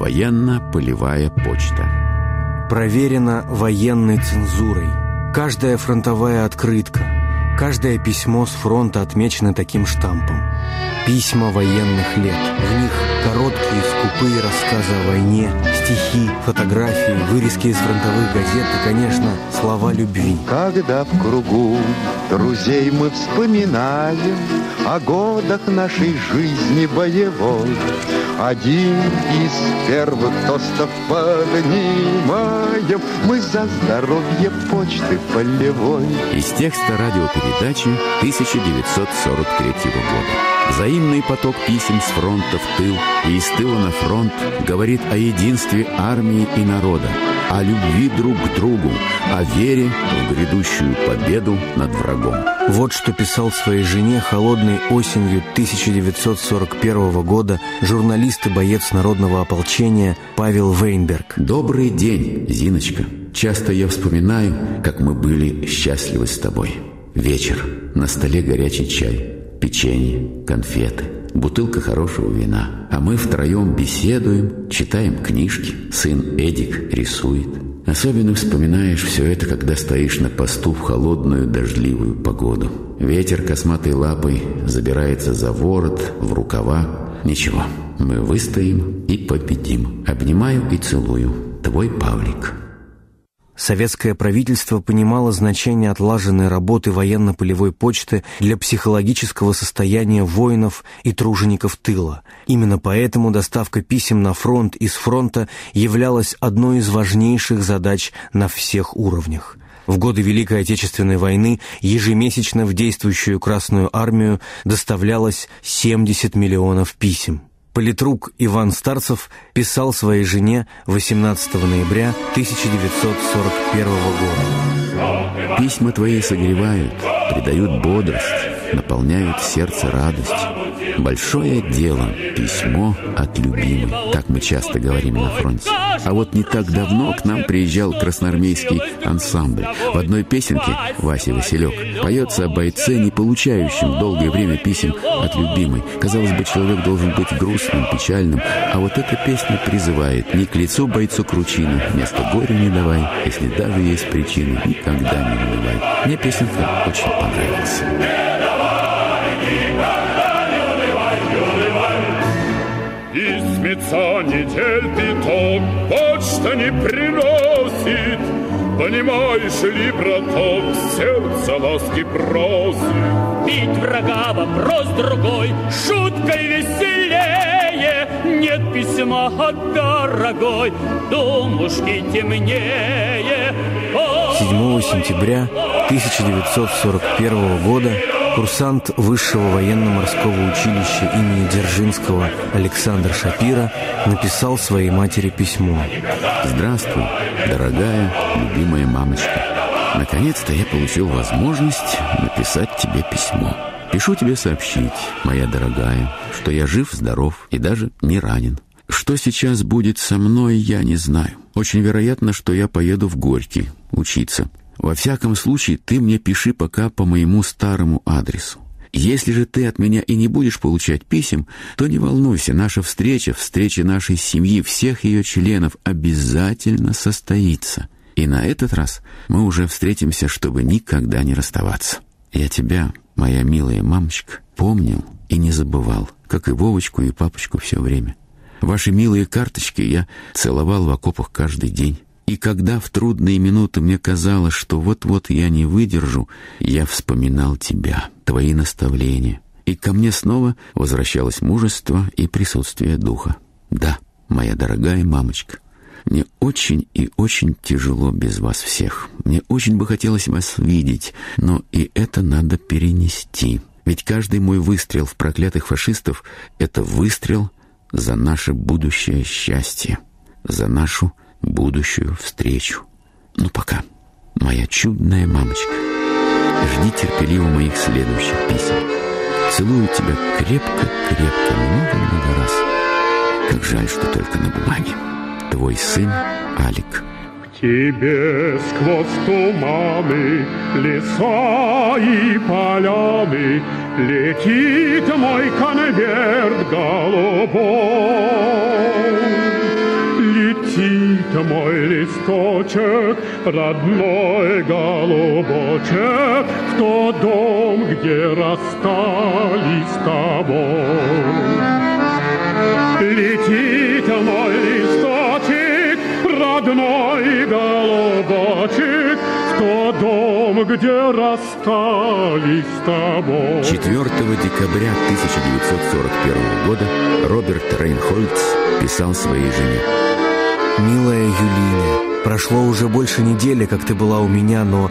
Военно-полевая почта. Проверено военной цензурой. Каждая фронтовая открытка, каждое письмо с фронта отмечено таким штампом. Письма военных лет. В них короткие, скупые рассказы о войне, стихи, фотографии, вырезки из фронтовых газет и, конечно, слова любви. Когда в кругу друзей мы вспоминаем О годах нашей жизни боевой, один из первых тостов поднимаем Мы за здоровье почты полевой. Из текста радиопередачи 1943 года. Взаимный поток писем с фронта в тыл и из тыла на фронт говорит о единстве армии и народа, о любви друг к другу, о вере в грядущую победу над врагом. Вот что писал своей жене холодной осенью 1941 года журналист и боец народного ополчения Павел Вейнберг. Добрый день, Зиночка. Часто я вспоминаю, как мы были счастливы с тобой. Вечер, на столе горячий чай, печенье, конфеты, бутылка хорошего вина. А мы втроем беседуем, читаем книжки. Сын Эдик рисует. Особенно вспоминаешь все это, когда стоишь на посту в холодную дождливую погоду. Ветер косматой лапой забирается за ворот, в рукава. Ничего, мы выстоим и победим. Обнимаю и целую. Твой Павлик. Советское правительство понимало значение отлаженной работы военно-полевой почты для психологического состояния воинов и тружеников тыла. Именно поэтому доставка писем на фронт из фронта являлась одной из важнейших задач на всех уровнях. В годы Великой Отечественной войны ежемесячно в действующую Красную Армию доставлялось 70 миллионов писем. Политрук Иван Старцев писал своей жене 18 ноября 1941 года. Письма твои согревают, придают бодрость, наполняют сердце радостью. Большое дело – письмо от любимой. Так мы часто говорим на фронте. А вот не так давно к нам приезжал красноармейский ансамбль. В одной песенке Вася Василек поется о бойце, не получающем долгое время писем от любимой. Казалось бы, человек должен быть грустным, печальным, а вот эта песня призывает «Не к лицу бойцу кручину, вместо горя не давай, если даже есть причины, никогда не унывай». Мне песенка очень понравилась. Недель пяток почта не приносит. Понимаешь ли, браток, сердце ласки просит. Бить врага вопрос другой, шуткой веселее. Нет письма от дорогой, думушки темнее. 7 сентября 1941 года курсант Высшего военно-морского училища имени Дзержинского Александр Шапира написал своей матери письмо. Здравствуй, дорогая, любимая мамочка. Наконец-то я получил возможность написать тебе письмо. Пишу тебе сообщить, моя дорогая, что я жив, здоров и даже не ранен. Что сейчас будет со мной, я не знаю. Очень вероятно, что я поеду в Горький учиться. Во всяком случае, ты мне пиши пока по моему старому адресу. Если же ты от меня и не будешь получать писем, то не волнуйся, наша встреча, встреча нашей семьи, всех ее членов обязательно состоится. И на этот раз мы уже встретимся, чтобы никогда не расставаться. Я тебя, моя милая мамочка, помнил и не забывал, как и Вовочку и папочку все время. Ваши милые карточки я целовал в окопах каждый день. И когда в трудные минуты мне казалось, что вот-вот я не выдержу, я вспоминал тебя, твои наставления. И ко мне снова возвращалось мужество и присутствие духа. Да, моя дорогая мамочка, Мне очень и очень тяжело без вас всех. Мне очень бы хотелось вас видеть, но и это надо перенести. Ведь каждый мой выстрел в проклятых фашистов — это выстрел за наше будущее счастье, за нашу будущую встречу. Ну, пока, моя чудная мамочка. Жди терпеливо моих следующих писем. Целую тебя крепко-крепко, много-много раз. Как жаль, что только на бумаге. Твой сын Алик. Тебе сквозь туманы, леса и поляны Летит мой конверт голубой. Мой листочек, родной голубочек, В тот дом, где расстались с тобой. Летит мой листочек, родной голубочек, В тот дом, где расстались с тобой. 4 декабря 1941 года Роберт Рейнхольц писал своей жене. Милая Юлиня, прошло уже больше недели, как ты была у меня, но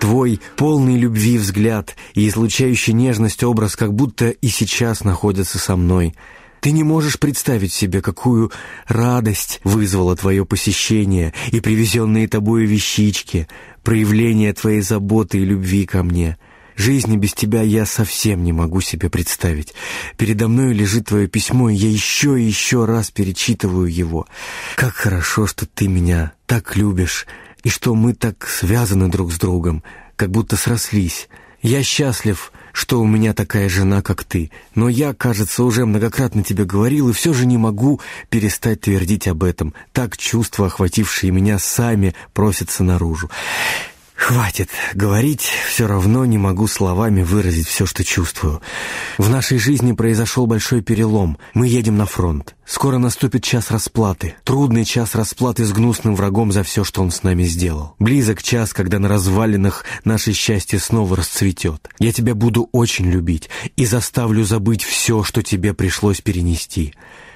твой полный любви взгляд и излучающий нежность образ как будто и сейчас находятся со мной. Ты не можешь представить себе, какую радость вызвало твое посещение и привезенные тобою вещички, проявление твоей заботы и любви ко мне. Жизни без тебя я совсем не могу себе представить. Передо мной лежит твое письмо, и я еще и еще раз перечитываю его. Как хорошо, что ты меня так любишь, и что мы так связаны друг с другом, как будто срослись. Я счастлив, что у меня такая жена, как ты, но я, кажется, уже многократно тебе говорил, и все же не могу перестать твердить об этом. Так чувства, охватившие меня, сами просятся наружу. Хватит говорить, все равно не могу словами выразить все, что чувствую. В нашей жизни произошел большой перелом. Мы едем на фронт. Скоро наступит час расплаты. Трудный час расплаты с гнусным врагом за все, что он с нами сделал. Близок час, когда на развалинах наше счастье снова расцветет. Я тебя буду очень любить и заставлю забыть все, что тебе пришлось перенести.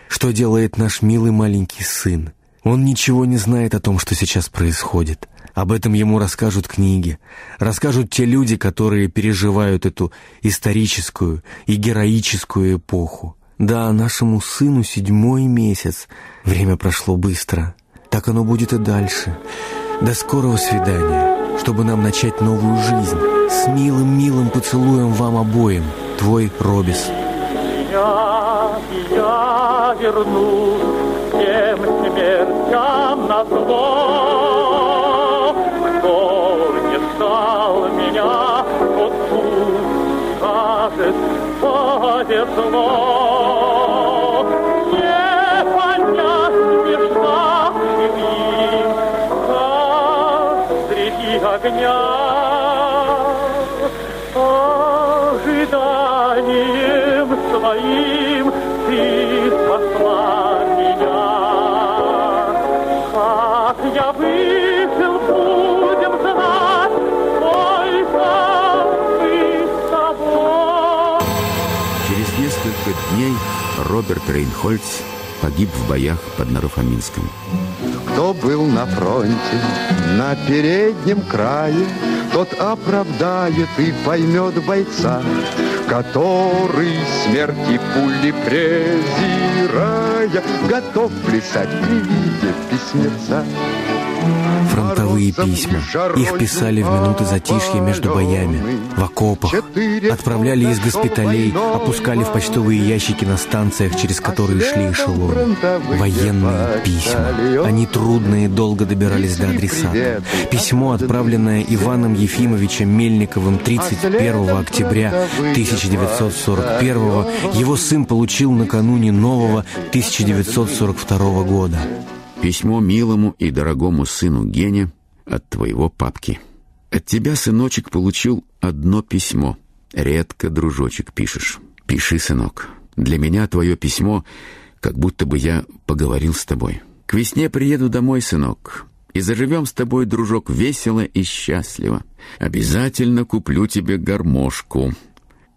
Что делает наш милый маленький сын? Он ничего не знает о том, что сейчас происходит. Об этом ему расскажут книги, расскажут те люди, которые переживают эту историческую и героическую эпоху. Да, нашему сыну седьмой месяц. Время прошло быстро. Так оно будет и дальше. До скорого свидания, чтобы нам начать новую жизнь. С милым-милым поцелуем вам обоим. Твой Робис. Я, я вернусь всем смертям на зло. Скажет, повезло. Не понять смешна им, как среди огня. Роберт Рейнхольц погиб в боях под Наруфаминском. Кто был на фронте, на переднем крае, Тот оправдает и поймет бойца, Который смерти пули презирая, Готов плясать при виде письмеца. Фронтовые письма. Их писали в минуты затишья между боями, в окопах. Отправляли из госпиталей, опускали в почтовые ящики на станциях, через которые шли эшелоны. Военные письма. Они трудно и долго добирались до адресата. Письмо, отправленное Иваном Ефимовичем Мельниковым 31 октября 1941 его сын получил накануне нового 1942 года. Письмо милому и дорогому сыну Гене от твоего папки. От тебя, сыночек, получил одно письмо. Редко, дружочек, пишешь. Пиши, сынок. Для меня твое письмо, как будто бы я поговорил с тобой. К весне приеду домой, сынок, и заживем с тобой, дружок, весело и счастливо. Обязательно куплю тебе гармошку.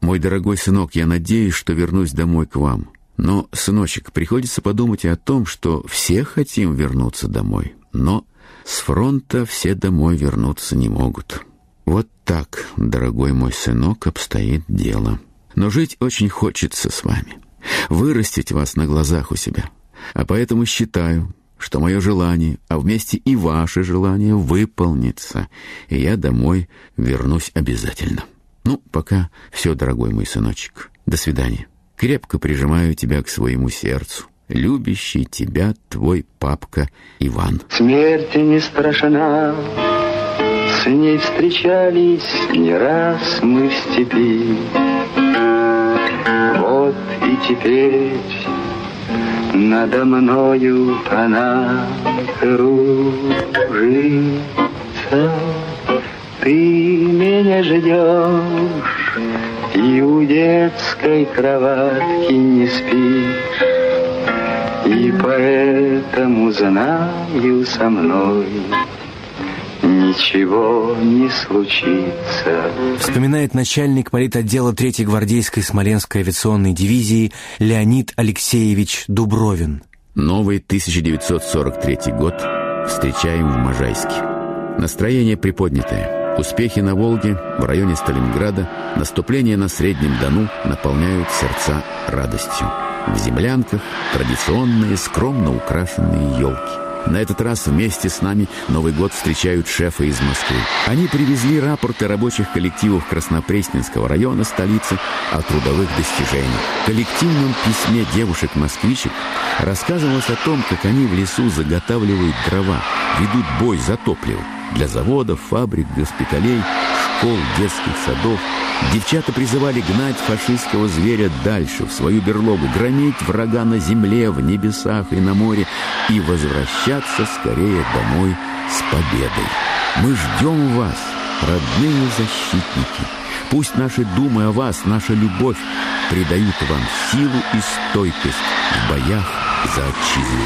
Мой дорогой сынок, я надеюсь, что вернусь домой к вам. Но, сыночек, приходится подумать и о том, что все хотим вернуться домой, но с фронта все домой вернуться не могут. Вот так, дорогой мой сынок, обстоит дело. Но жить очень хочется с вами, вырастить вас на глазах у себя. А поэтому считаю, что мое желание, а вместе и ваше желание выполнится, и я домой вернусь обязательно. Ну, пока все, дорогой мой сыночек. До свидания. Крепко прижимаю тебя к своему сердцу. Любящий тебя твой папка Иван. Смерти не страшна, с ней встречались не раз мы в степи. Вот и теперь надо мною она кружится. Ты меня ждешь и у детской кроватки не спишь. И поэтому знаю со мной ничего не случится. Вспоминает начальник политотдела 3-й гвардейской Смоленской авиационной дивизии Леонид Алексеевич Дубровин. Новый 1943 год встречаем в Можайске. Настроение приподнятое. Успехи на Волге, в районе Сталинграда, наступление на Среднем Дону наполняют сердца радостью. В землянках традиционные скромно украшенные елки. На этот раз вместе с нами Новый год встречают шефы из Москвы. Они привезли рапорты рабочих коллективов Краснопресненского района столицы о трудовых достижениях. В коллективном письме девушек-москвичек рассказывалось о том, как они в лесу заготавливают дрова, ведут бой за топливо для заводов, фабрик, госпиталей, школ, детских садов. Девчата призывали гнать фашистского зверя дальше, в свою берлогу, громить врага на земле, в небесах и на море и возвращаться скорее домой с победой. Мы ждем вас, родные защитники. Пусть наши думы о вас, наша любовь придают вам силу и стойкость в боях за отчизну.